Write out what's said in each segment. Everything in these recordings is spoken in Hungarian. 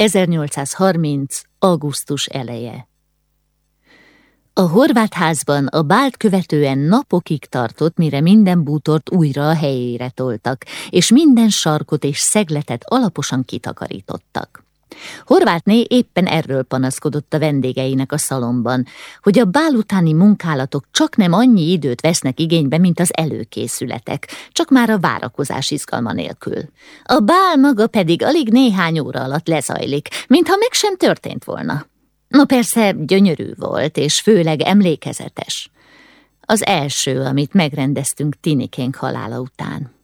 1830. augusztus eleje. A horvát házban a bált követően napokig tartott, mire minden bútort újra a helyére toltak, és minden sarkot és szegletet alaposan kitakarítottak. Horvátné éppen erről panaszkodott a vendégeinek a szalomban, hogy a bál utáni munkálatok csak nem annyi időt vesznek igénybe, mint az előkészületek, csak már a várakozás izgalma nélkül. A bál maga pedig alig néhány óra alatt lezajlik, mintha meg sem történt volna. No persze gyönyörű volt, és főleg emlékezetes. Az első, amit megrendeztünk Tinikénk halála után.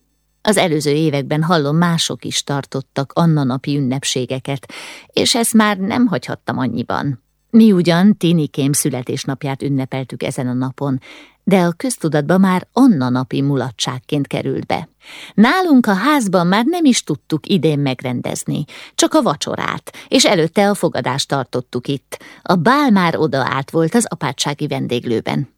Az előző években hallom, mások is tartottak Anna napi ünnepségeket, és ezt már nem hagyhattam annyiban. Mi ugyan Tinikém születésnapját ünnepeltük ezen a napon, de a köztudatba már Anna napi mulatságként került be. Nálunk a házban már nem is tudtuk idén megrendezni, csak a vacsorát, és előtte a fogadást tartottuk itt. A bál már odaállt volt az apátsági vendéglőben.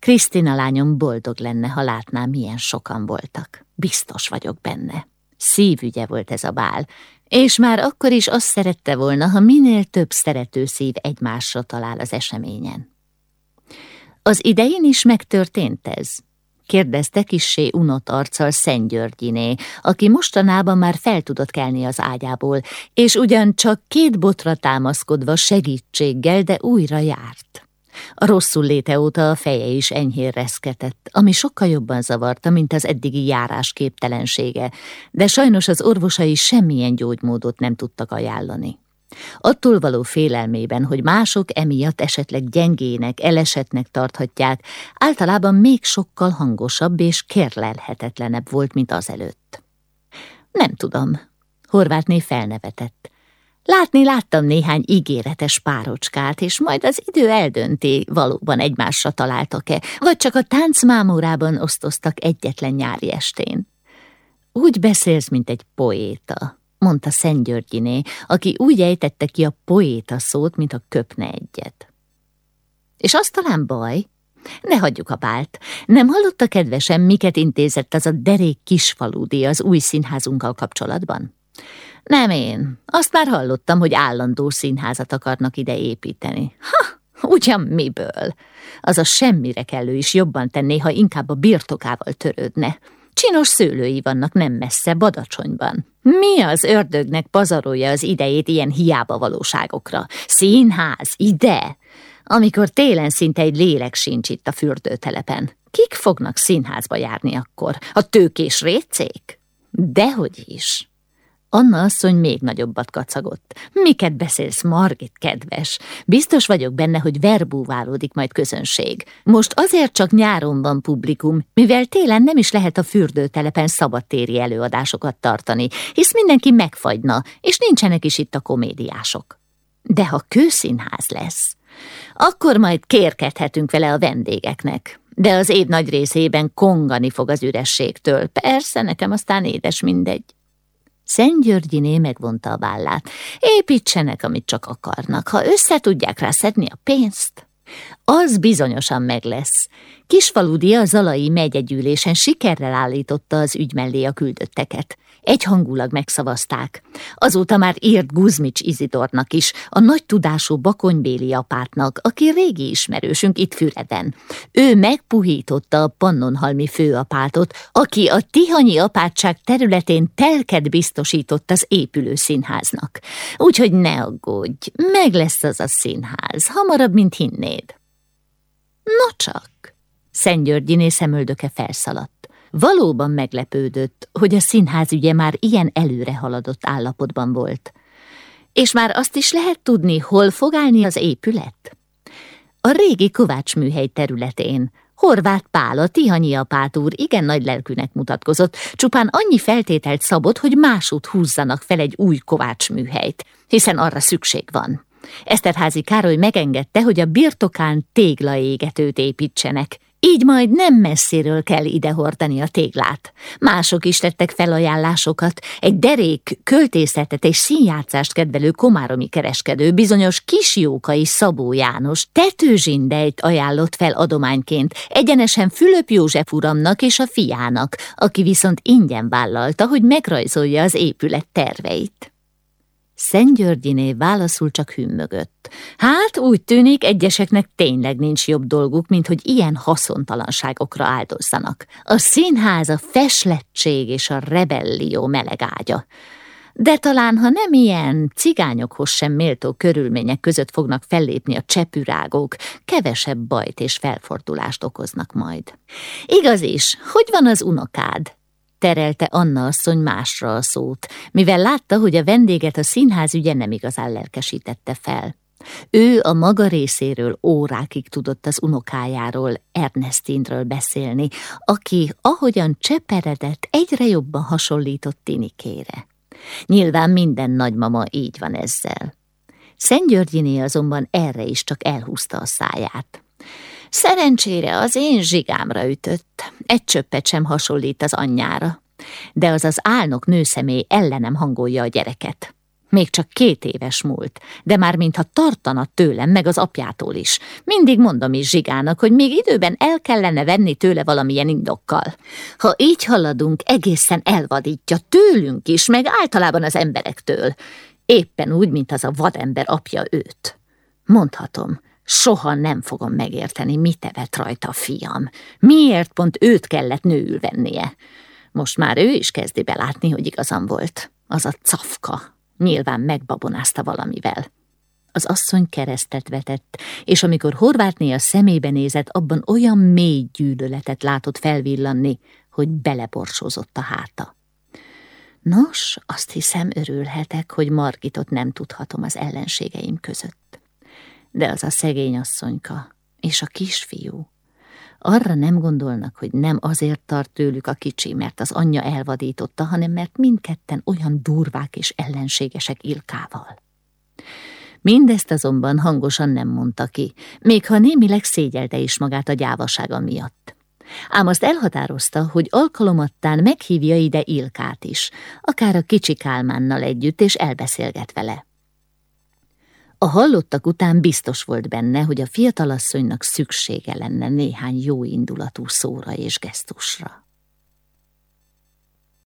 Krisztina lányom boldog lenne, ha látná, milyen sokan voltak. Biztos vagyok benne. Szívügye volt ez a bál, és már akkor is azt szerette volna, ha minél több szerető szív egymásra talál az eseményen. Az idején is megtörtént ez? kérdezte kissé unott arccal Szent Györgyiné, aki mostanában már fel tudott kelni az ágyából, és ugyan csak két botra támaszkodva segítséggel, de újra járt. A rosszul léte óta a feje is enyhén reszketett, ami sokkal jobban zavarta, mint az eddigi járás képtelensége, de sajnos az orvosai semmilyen gyógymódot nem tudtak ajánlani. Attól való félelmében, hogy mások emiatt esetleg gyengének, elesetnek tarthatják, általában még sokkal hangosabb és kérlelhetetlenebb volt, mint azelőtt. Nem tudom. Horvátné felnevetett. Látni láttam néhány ígéretes párocskát, és majd az idő eldönti, valóban egymásra találtak-e, vagy csak a táncmámórában osztoztak egyetlen nyári estén. Úgy beszélsz, mint egy poéta, mondta Szent Györgyiné, aki úgy ejtette ki a poéta szót, mint a köpne egyet. És az talán baj? Ne hagyjuk a bált. Nem hallotta kedvesem, miket intézett az a derék kisfaludi az új színházunkkal kapcsolatban? Nem én. Azt már hallottam, hogy állandó színházat akarnak ide építeni. Ha, ugyan miből? Az a semmire kellő is jobban tenné, ha inkább a birtokával törődne. Csinos szőlői vannak nem messze, Badacsonyban. Mi az ördögnek pazarolja az idejét ilyen hiába valóságokra? Színház, ide? Amikor télen szinte egy lélek sincs itt a fürdőtelepen. Kik fognak színházba járni akkor? A tőkés récék? Dehogy is. Anna asszony még nagyobbat kacagott. Miket beszélsz, Margit, kedves? Biztos vagyok benne, hogy verbúválódik majd közönség. Most azért csak nyáron van publikum, mivel télen nem is lehet a fürdőtelepen szabadtéri előadásokat tartani, hisz mindenki megfagyna, és nincsenek is itt a komédiások. De ha kőszínház lesz, akkor majd kérkedhetünk vele a vendégeknek. De az év nagy részében kongani fog az ürességtől. Persze, nekem aztán édes mindegy. Szent Györgyiné megvonta a vállát. Építsenek, amit csak akarnak, ha össze tudják rá szedni a pénzt. Az bizonyosan meg lesz. Kisfaludi a Zalai megyegyűlésen sikerrel állította az ügy mellé a küldötteket egyhangulag megszavazták. Azóta már írt Guzmics Izidornak is, a nagy tudású bakonybéli apátnak, aki régi ismerősünk itt Füreden. Ő megpuhította a Pannonhalmi főapátot, aki a Tihanyi apátság területén telket biztosított az épülő színháznak. Úgyhogy ne aggódj, meg lesz az a színház, hamarabb, mint hinnéd. No csak! Szent Györgyiné szemöldöke felszaladt. Valóban meglepődött, hogy a színház ügye már ilyen előre haladott állapotban volt. És már azt is lehet tudni, hol fog állni az épület? A régi Kovács műhely területén. Horváth Pál, a Tihanyi apát úr igen nagy lelkűnek mutatkozott, csupán annyi feltételt szabott, hogy másút húzzanak fel egy új Kovács műhelyt, hiszen arra szükség van. Eszterházi Károly megengedte, hogy a birtokán téglaégetőt építsenek, így majd nem messziről kell idehordani a téglát. Mások is tettek felajánlásokat. Egy derék, költészetet és színjátszást kedvelő komáromi kereskedő, bizonyos kisjókai Szabó János tetőzsindejt ajánlott fel adományként, egyenesen Fülöp József uramnak és a fiának, aki viszont ingyen vállalta, hogy megrajzolja az épület terveit. Györgyiné válaszul csak hümmögött. Hát úgy tűnik, egyeseknek tényleg nincs jobb dolguk, mint hogy ilyen haszontalanságokra áldozzanak. A színház a feslettség és a rebellió melegágya. De talán, ha nem ilyen cigányokhoz sem méltó körülmények között fognak fellépni a csepürágók, kevesebb bajt és felfordulást okoznak majd. Igaz is, hogy van az unokád? Terelte Anna asszony másra a szót, mivel látta, hogy a vendéget a színház ügye nem igazán lelkesítette fel. Ő a maga részéről órákig tudott az unokájáról, Ernestinről beszélni, aki, ahogyan cseperedett, egyre jobban hasonlított Tinikére. Nyilván minden nagymama így van ezzel. Györgyiné azonban erre is csak elhúzta a száját. Szerencsére az én zsigámra ütött, egy csöppet sem hasonlít az anyjára, de az az álnok nőszemély ellenem hangolja a gyereket. Még csak két éves múlt, de már mintha tartana tőlem, meg az apjától is. Mindig mondom is Zsigának, hogy még időben el kellene venni tőle valamilyen indokkal. Ha így haladunk, egészen elvadítja tőlünk is, meg általában az emberektől. Éppen úgy, mint az a vadember apja őt. Mondhatom, soha nem fogom megérteni, mit evett rajta a fiam. Miért pont őt kellett nőül vennie? Most már ő is kezdi belátni, hogy igazam volt. Az a cafka, Nyilván megbabonázta valamivel. Az asszony keresztet vetett, és amikor Horvátné a szemébe nézett, abban olyan mély gyűlöletet látott felvillanni, hogy beleborsózott a háta. Nos, azt hiszem, örülhetek, hogy Margitot nem tudhatom az ellenségeim között. De az a szegény asszonyka és a kisfiú, arra nem gondolnak, hogy nem azért tart tőlük a kicsi, mert az anyja elvadította, hanem mert mindketten olyan durvák és ellenségesek Ilkával. Mindezt azonban hangosan nem mondta ki, még ha némileg szégyelte is magát a gyávasága miatt. Ám azt elhatározta, hogy alkalomattán meghívja ide Ilkát is, akár a kicsi Kálmánnal együtt, és elbeszélget vele. A hallottak után biztos volt benne, hogy a fiatalasszonynak szüksége lenne néhány jó indulatú szóra és gesztusra.